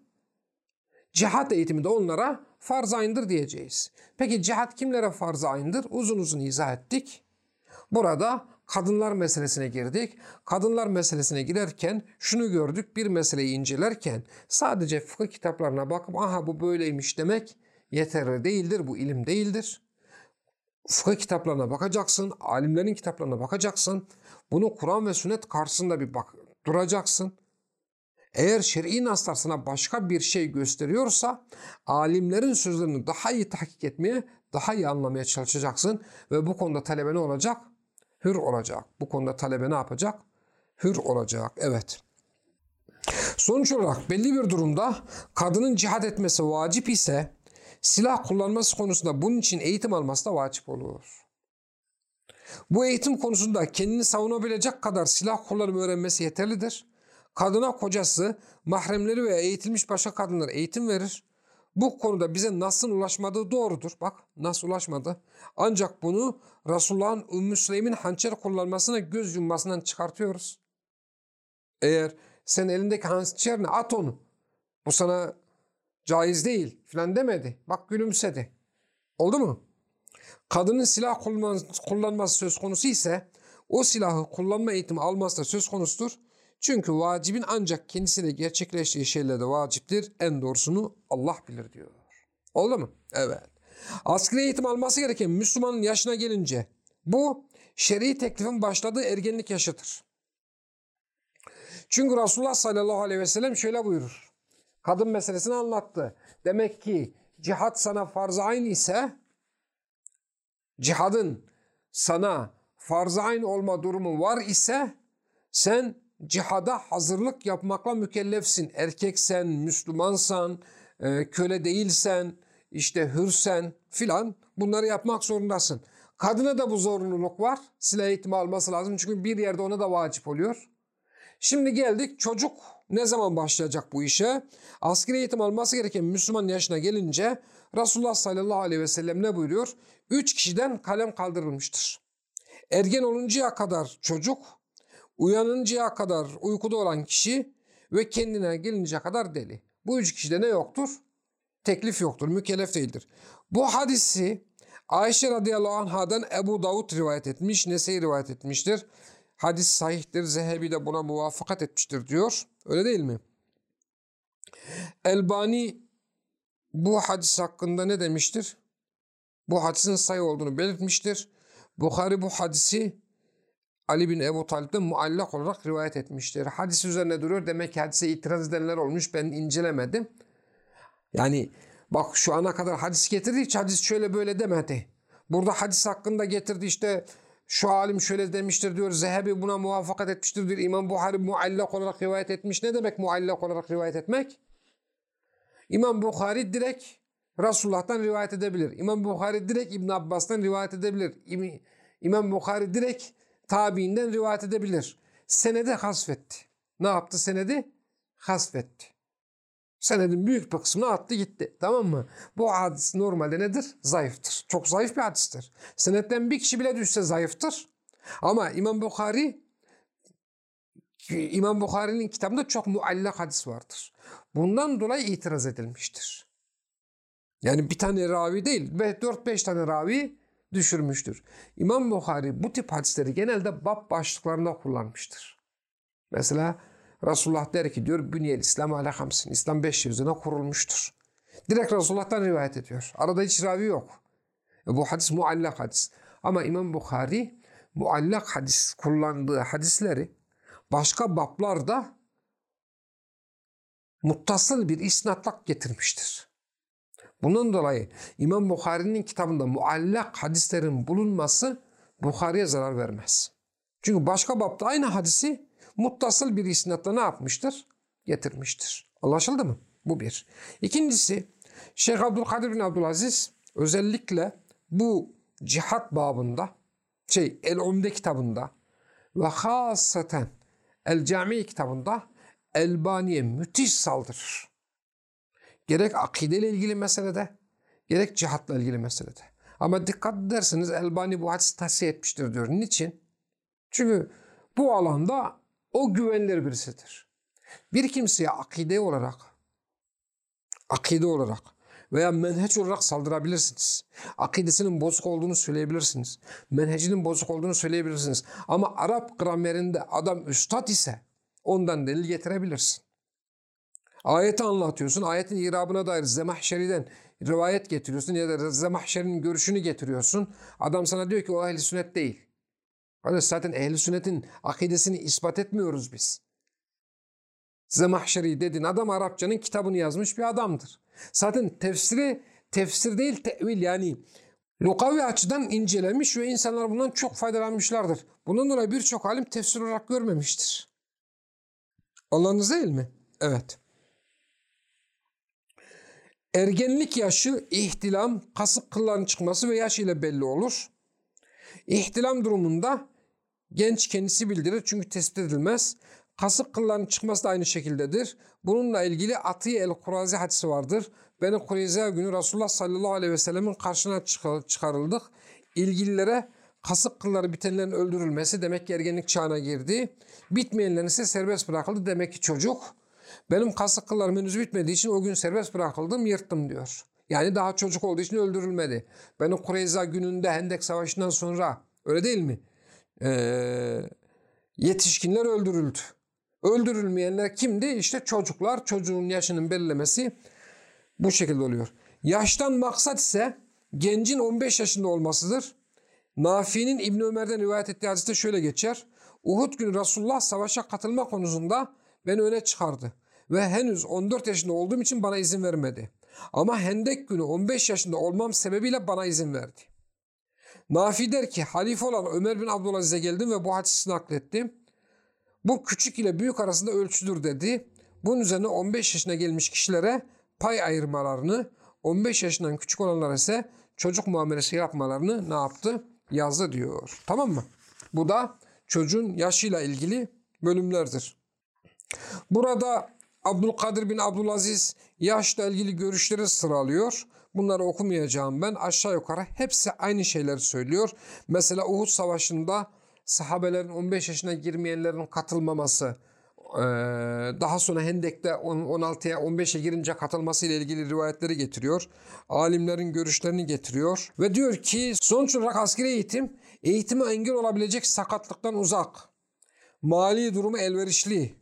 cihat eğitimi de onlara farz aynıdır diyeceğiz. Peki cihat kimlere farz aynıdır? Uzun uzun izah ettik. Burada kadınlar meselesine girdik. Kadınlar meselesine girerken şunu gördük. Bir meseleyi incelerken sadece fıkıh kitaplarına bakıp aha bu böyleymiş demek yeterli değildir. Bu ilim değildir. Fıkıh kitaplarına bakacaksın, alimlerin kitaplarına bakacaksın. Bunu Kur'an ve sünnet karşısında bir bak duracaksın. Eğer şer'i naslar sana başka bir şey gösteriyorsa alimlerin sözlerini daha iyi tahkik etmeye, daha iyi anlamaya çalışacaksın ve bu konuda talebe ne olacak? Hür olacak. Bu konuda talebe ne yapacak? Hür olacak. Evet. Sonuç olarak belli bir durumda kadının cihad etmesi vacip ise silah kullanması konusunda bunun için eğitim alması da vacip olur. Bu eğitim konusunda kendini savunabilecek kadar silah kullanımı öğrenmesi yeterlidir. Kadına kocası, mahremleri veya eğitilmiş başka kadınlara eğitim verir. Bu konuda bize nasıl ulaşmadığı doğrudur. Bak nasıl ulaşmadı. Ancak bunu Resulullah'ın Ümmü Süleym'in hançer kullanmasına göz yummasından çıkartıyoruz. Eğer sen elindeki hançerini at onu. Bu sana Caiz değil filan demedi. Bak gülümsedi. Oldu mu? Kadının silah kullanması söz konusu ise o silahı kullanma eğitimi alması da söz konusudur. Çünkü vacibin ancak kendisiyle gerçekleştiği şeylerde vaciptir. En doğrusunu Allah bilir diyor. Oldu mu? Evet. Askeri eğitim alması gereken Müslümanın yaşına gelince bu şer'i teklifin başladığı ergenlik yaşıdır. Çünkü Resulullah sallallahu aleyhi ve sellem şöyle buyurur. Kadın meselesini anlattı. Demek ki cihat sana farz-ı ayn ise cihadın sana farz-ı ayn olma durumu var ise sen cihada hazırlık yapmakla mükellefsin. Erkeksen, Müslümansan, e, köle değilsen, işte hürsen filan bunları yapmak zorundasın. Kadına da bu zorunluluk var. Silah eğitimi alması lazım. Çünkü bir yerde ona da vacip oluyor. Şimdi geldik çocuk ne zaman başlayacak bu işe? Askeri eğitim alması gereken Müslüman yaşına gelince Resulullah sallallahu aleyhi ve sellem ne buyuruyor? Üç kişiden kalem kaldırılmıştır. Ergen oluncaya kadar çocuk, uyanıncaya kadar uykuda olan kişi ve kendine gelince kadar deli. Bu üç kişide ne yoktur? Teklif yoktur, mükellef değildir. Bu hadisi Ayşe radıyallahu anhadan Ebu Davud rivayet etmiş, Nese'yi rivayet etmiştir. Hadis sahihtir, Zehebi de buna muvaffakat etmiştir diyor. Öyle değil mi? Elbani bu hadis hakkında ne demiştir? Bu hadisin sayı olduğunu belirtmiştir. Bukhari bu hadisi Ali bin Ebu Talip'ten muallak olarak rivayet etmiştir. Hadis üzerine duruyor. Demek ki hadise itiraz edenler olmuş. Ben incelemedim. Yani bak şu ana kadar hadis getirdi. Hiç hadis şöyle böyle demedi. Burada hadis hakkında getirdi işte şu alim şöyle demiştir diyor. Zehebi buna muvaffakat etmiştir diyor. İmam Buhari muallak olarak rivayet etmiş. Ne demek muallak olarak rivayet etmek? İmam Bukhari direkt Resulullah'tan rivayet edebilir. İmam Bukhari direkt İbn Abbas'tan rivayet edebilir. İmam Bukhari direkt tabiinden rivayet edebilir. Senede hasfetti. Ne yaptı senedi? Hasfetti. Senedin büyük bir kısmını attı gitti. Tamam mı? Bu hadis normalde nedir? Zayıftır. Çok zayıf bir hadistir. Senetten bir kişi bile düşse zayıftır. Ama İmam Bukhari İmam Bukhari'nin kitabında çok muallak hadis vardır. Bundan dolayı itiraz edilmiştir. Yani bir tane ravi değil ve 4-5 tane ravi düşürmüştür. İmam Bukhari bu tip hadisleri genelde bab başlıklarında kullanmıştır. Mesela Resulullah der ki diyor Bünyel İslam ala hamsin. İslam beş yüzüne kurulmuştur. Direkt Resulullah'tan rivayet ediyor. Arada hiç ravi yok. E bu hadis muallak hadis. Ama İmam Bukhari muallak hadis kullandığı hadisleri başka bablarda muttasıl bir isnatlak getirmiştir. Bunun dolayı İmam Bukhari'nin kitabında muallak hadislerin bulunması Bukhari'ye zarar vermez. Çünkü başka babda aynı hadisi muttasıl bir isnatla ne yapmıştır? Getirmiştir. Anlaşıldı mı? Bu bir. İkincisi Şeyh Abdülkadir bin Abdülaziz özellikle bu cihat babında şey El Umde kitabında ve hasaten El Cami kitabında Elbani'ye müthiş saldırır. Gerek akideyle ilgili meselede, gerek cihatla ilgili meselede. Ama dikkat ederseniz Elbani bu hadisi tavsiye etmiştir diyor. Niçin? Çünkü bu alanda o güvenilir birisidir. Bir kimseye akide olarak, akide olarak veya menheç olarak saldırabilirsiniz. Akidesinin bozuk olduğunu söyleyebilirsiniz. Menhecinin bozuk olduğunu söyleyebilirsiniz. Ama Arap gramerinde adam üstad ise ondan delil getirebilirsin. Ayeti anlatıyorsun. Ayetin irabına dair Zemahşeri'den rivayet getiriyorsun ya da Zemahşeri'nin görüşünü getiriyorsun. Adam sana diyor ki o ehli sünnet değil. Hani zaten ehli sünnetin akidesini ispat etmiyoruz biz. Zemahşeri dedin adam Arapçanın kitabını yazmış bir adamdır. Zaten tefsiri tefsir değil tevil yani lukavi açıdan incelemiş ve insanlar bundan çok faydalanmışlardır. Bundan dolayı birçok alim tefsir olarak görmemiştir. Anladınız değil mi? Evet. Ergenlik yaşı ihtilam, kasık kılların çıkması ve yaş ile belli olur. İhtilam durumunda genç kendisi bildirir çünkü tespit edilmez. Kasık kılların çıkması da aynı şekildedir. Bununla ilgili Atiye el-Kurazi hadisi vardır. Beni Kureyze günü Resulullah sallallahu aleyhi ve sellemin karşına çıkarıldık. İlgililere kasık kılları bitenlerin öldürülmesi demek ki ergenlik çağına girdi. Bitmeyenlerin ise serbest bırakıldı demek ki çocuk. Benim kasık kıllarım henüz bitmediği için o gün serbest bırakıldım yırttım diyor. Yani daha çocuk olduğu için öldürülmedi. Beni Kureyza gününde Hendek Savaşı'ndan sonra öyle değil mi? Ee, yetişkinler öldürüldü. Öldürülmeyenler kimdi? İşte çocuklar. Çocuğun yaşının belirlemesi bu şekilde oluyor. Yaştan maksat ise gencin 15 yaşında olmasıdır. Nafi'nin İbn Ömer'den rivayet ettiği hadiste şöyle geçer. Uhud günü Resulullah savaşa katılma konusunda beni öne çıkardı. Ve henüz 14 yaşında olduğum için bana izin vermedi. Ama Hendek günü 15 yaşında olmam sebebiyle bana izin verdi. Nafi der ki halife olan Ömer bin Abdülaziz'e geldim ve bu hadisi naklettim. Bu küçük ile büyük arasında ölçüdür dedi. Bunun üzerine 15 yaşına gelmiş kişilere pay ayırmalarını, 15 yaşından küçük olanlara ise çocuk muamelesi yapmalarını ne yaptı? Yazdı diyor. Tamam mı? Bu da çocuğun yaşıyla ilgili bölümlerdir. Burada Abdülkadir bin Abdülaziz yaşla ilgili görüşleri sıralıyor. Bunları okumayacağım ben. Aşağı yukarı hepsi aynı şeyleri söylüyor. Mesela Uhud Savaşı'nda sahabelerin 15 yaşına girmeyenlerin katılmaması, daha sonra Hendek'te 16'ya 15'e girince katılması ile ilgili rivayetleri getiriyor. Alimlerin görüşlerini getiriyor. Ve diyor ki sonuç olarak askeri eğitim eğitime engel olabilecek sakatlıktan uzak, mali durumu elverişli,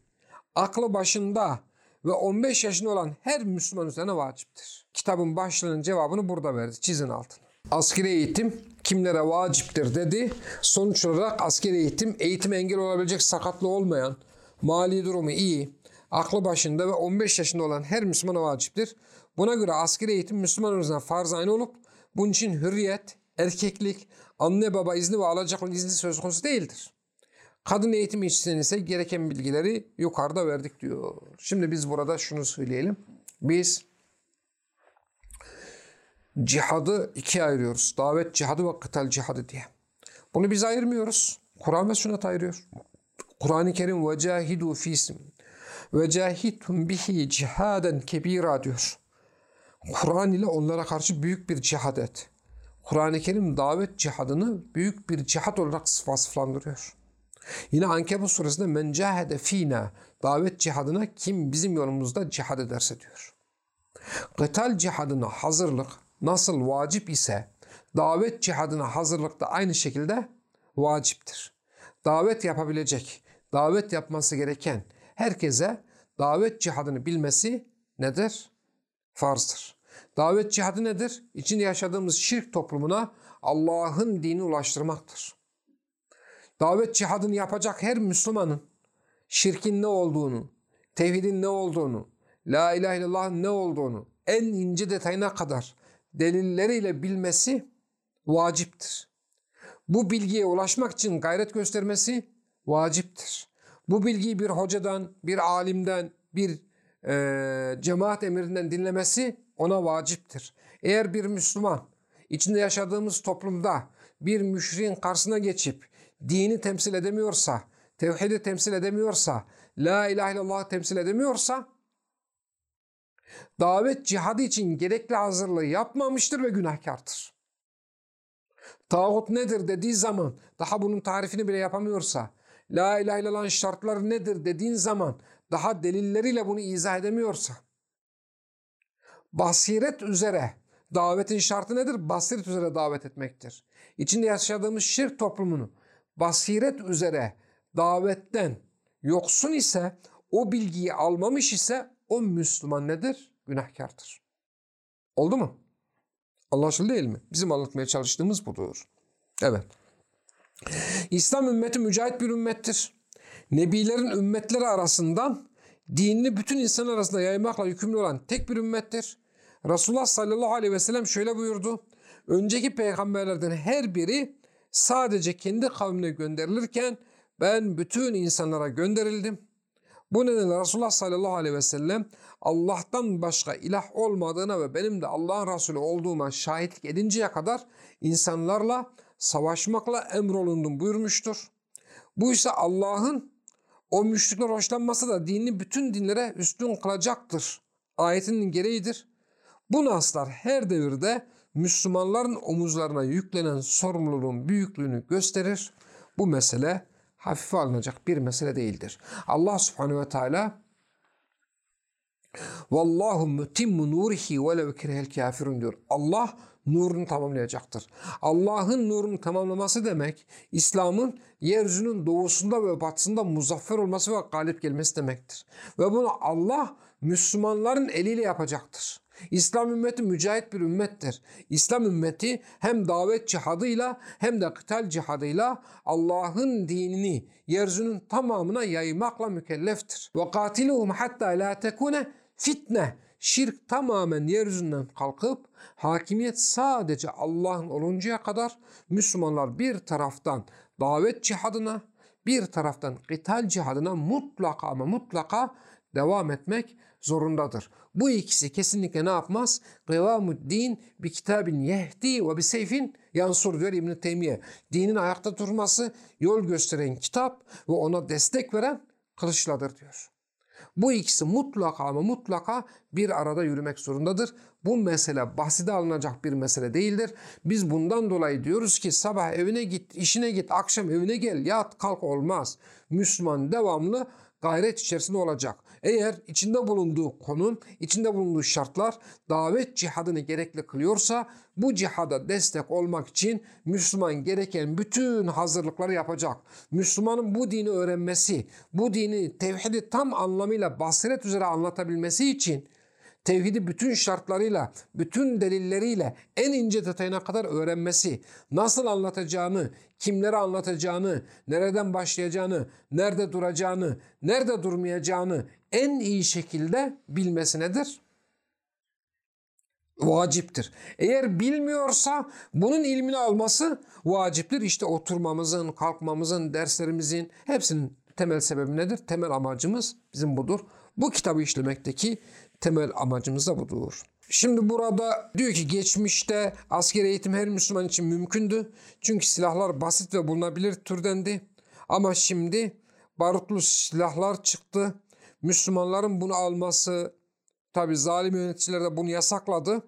aklı başında ve 15 yaşında olan her Müslüman üzerine vaciptir. Kitabın başlığının cevabını burada verdi. Çizin altına. Askeri eğitim kimlere vaciptir dedi. Sonuç olarak askeri eğitim eğitime engel olabilecek sakatlığı olmayan, mali durumu iyi, aklı başında ve 15 yaşında olan her Müslümana vaciptir. Buna göre askeri eğitim Müslüman üzerine farz aynı olup bunun için hürriyet, erkeklik, anne baba izni ve alacaklı izni söz konusu değildir. Kadın eğitimi için ise gereken bilgileri yukarıda verdik diyor. Şimdi biz burada şunu söyleyelim. Biz cihadı ikiye ayırıyoruz. Davet cihadı ve kıtal cihadı diye. Bunu biz ayırmıyoruz. Kur'an ve sünnet ayırıyor. Kur'an-ı Kerim ve cahidu fisim ve cahidtum bihi cihaden kebira diyor. Kur'an ile onlara karşı büyük bir cihad et. Kur'an-ı Kerim davet cihadını büyük bir cihad olarak vasıflandırıyor. Yine Ankebut suresinde men cahede fina davet cihadına kim bizim yolumuzda cihad ederse diyor. Kıtal cihadına hazırlık nasıl vacip ise davet cihadına hazırlık da aynı şekilde vaciptir. Davet yapabilecek, davet yapması gereken herkese davet cihadını bilmesi nedir? Farzdır. Davet cihadı nedir? İçinde yaşadığımız şirk toplumuna Allah'ın dini ulaştırmaktır. Davet cihadını yapacak her Müslümanın şirkin ne olduğunu, tevhidin ne olduğunu, la ilahe illallah'ın ne olduğunu en ince detayına kadar delilleriyle bilmesi vaciptir. Bu bilgiye ulaşmak için gayret göstermesi vaciptir. Bu bilgiyi bir hocadan, bir alimden, bir e, cemaat emirinden dinlemesi ona vaciptir. Eğer bir Müslüman içinde yaşadığımız toplumda bir müşriğin karşısına geçip dini temsil edemiyorsa, tevhidi temsil edemiyorsa, la ilahe illallah temsil edemiyorsa davet cihadı için gerekli hazırlığı yapmamıştır ve günahkardır. Tağut nedir dediği zaman daha bunun tarifini bile yapamıyorsa, la ilahe illallah şartları nedir dediğin zaman daha delilleriyle bunu izah edemiyorsa, basiret üzere davetin şartı nedir? Basiret üzere davet etmektir. İçinde yaşadığımız şirk toplumunu basiret üzere davetten yoksun ise, o bilgiyi almamış ise o Müslüman nedir? Günahkardır. Oldu mu? Anlaşıldı değil mi? Bizim anlatmaya çalıştığımız budur. Evet. İslam ümmeti mücahit bir ümmettir. Nebilerin ümmetleri arasından dinini bütün insan arasında yaymakla yükümlü olan tek bir ümmettir. Resulullah sallallahu aleyhi ve sellem şöyle buyurdu. Önceki peygamberlerden her biri sadece kendi kavmine gönderilirken ben bütün insanlara gönderildim. Bu nedenle Resulullah sallallahu aleyhi ve sellem Allah'tan başka ilah olmadığına ve benim de Allah'ın Resulü olduğuma şahitlik edinceye kadar insanlarla savaşmakla emrolundum buyurmuştur. Bu ise Allah'ın o müşrikler hoşlanması da dini bütün dinlere üstün kılacaktır. Ayetinin gereğidir. Bu naslar her devirde Müslümanların omuzlarına yüklenen sorumluluğun büyüklüğünü gösterir. Bu mesele hafife alınacak bir mesele değildir. Allah subhanehu ve teala Vallahu mutimmu nurihi velev kerehel kafirun diyor. Allah nurunu tamamlayacaktır. Allah'ın nurunu tamamlaması demek İslam'ın yeryüzünün doğusunda ve batısında muzaffer olması ve galip gelmesi demektir. Ve bunu Allah Müslümanların eliyle yapacaktır. İslam ümmeti mücahit bir ümmettir. İslam ümmeti hem davet cihadıyla hem de kıtal cihadıyla Allah'ın dinini yeryüzünün tamamına yaymakla mükelleftir. Ve katiluhum hatta la tekune fitne. Şirk tamamen yeryüzünden kalkıp hakimiyet sadece Allah'ın oluncaya kadar Müslümanlar bir taraftan davet cihadına bir taraftan kıtal cihadına mutlaka ama mutlaka devam etmek zorundadır. Bu ikisi kesinlikle ne yapmaz? Kıvamuddin bir kitabin yehdi ve bir seyfin yansur diyor İbn-i Teymiye. Dinin ayakta durması yol gösteren kitap ve ona destek veren kılıçladır diyor. Bu ikisi mutlaka ama mutlaka bir arada yürümek zorundadır. Bu mesele bahside alınacak bir mesele değildir. Biz bundan dolayı diyoruz ki sabah evine git, işine git, akşam evine gel, yat, kalk olmaz. Müslüman devamlı gayret içerisinde olacak. Eğer içinde bulunduğu konum, içinde bulunduğu şartlar davet cihadını gerekli kılıyorsa bu cihada destek olmak için Müslüman gereken bütün hazırlıkları yapacak. Müslümanın bu dini öğrenmesi, bu dini tevhidi tam anlamıyla basiret üzere anlatabilmesi için tevhidi bütün şartlarıyla, bütün delilleriyle en ince detayına kadar öğrenmesi, nasıl anlatacağını, kimlere anlatacağını, nereden başlayacağını, nerede duracağını, nerede durmayacağını en iyi şekilde bilmesi nedir? Vaciptir. Eğer bilmiyorsa bunun ilmini alması vaciptir. İşte oturmamızın, kalkmamızın, derslerimizin hepsinin temel sebebi nedir? Temel amacımız bizim budur. Bu kitabı işlemekteki temel amacımız da budur. Şimdi burada diyor ki geçmişte asker eğitim her Müslüman için mümkündü. Çünkü silahlar basit ve bulunabilir türdendi. Ama şimdi barutlu silahlar çıktı. Müslümanların bunu alması tabi zalim yöneticiler de bunu yasakladı.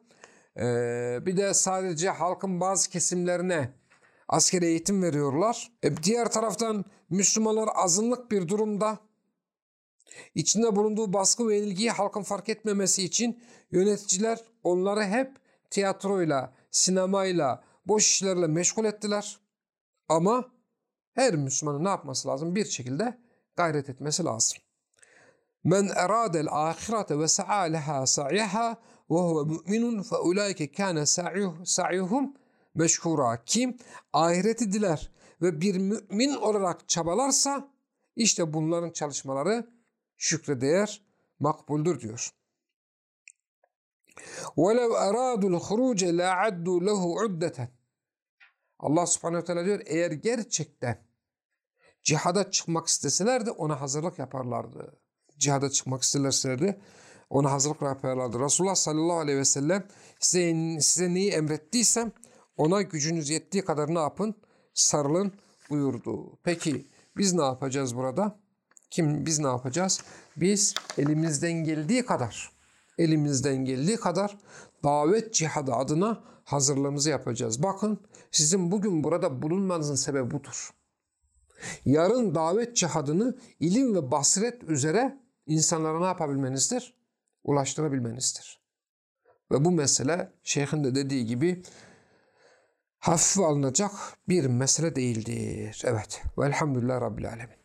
Ee, bir de sadece halkın bazı kesimlerine asker eğitim veriyorlar. E, diğer taraftan Müslümanlar azınlık bir durumda. İçinde bulunduğu baskı ve ilgiyi halkın fark etmemesi için yöneticiler onları hep tiyatroyla, sinemayla, boş işlerle meşgul ettiler. Ama her Müslümanın ne yapması lazım? Bir şekilde gayret etmesi lazım. Men eradel ahirete ve sa'a leha sa'yaha ve huve mu'minun fe ulaike kâne sa'yuhum meşkura. Kim ahireti diler ve bir mümin olarak çabalarsa işte bunların çalışmaları şükre değer makbuldür diyor. وَلَوْ اَرَادُوا الْخُرُوجَ لَاعَدُّوا لَهُ عُدَّةً Allah subhanehu teala diyor eğer gerçekten cihada çıkmak isteselerdi ona hazırlık yaparlardı. Cihada çıkmak isteselerdi ona hazırlık yaparlardı. Resulullah sallallahu aleyhi ve sellem size, size neyi emrettiysem ona gücünüz yettiği kadar ne yapın? Sarılın buyurdu. Peki biz ne yapacağız burada? Kim biz ne yapacağız? Biz elimizden geldiği kadar elimizden geldiği kadar davet cihadı adına hazırlığımızı yapacağız. Bakın sizin bugün burada bulunmanızın sebebi budur. Yarın davet cihadını ilim ve basiret üzere insanlara ne yapabilmenizdir? Ulaştırabilmenizdir. Ve bu mesele şeyhin de dediği gibi hafife alınacak bir mesele değildir. Evet. Velhamdülillah Rabbil Alemin.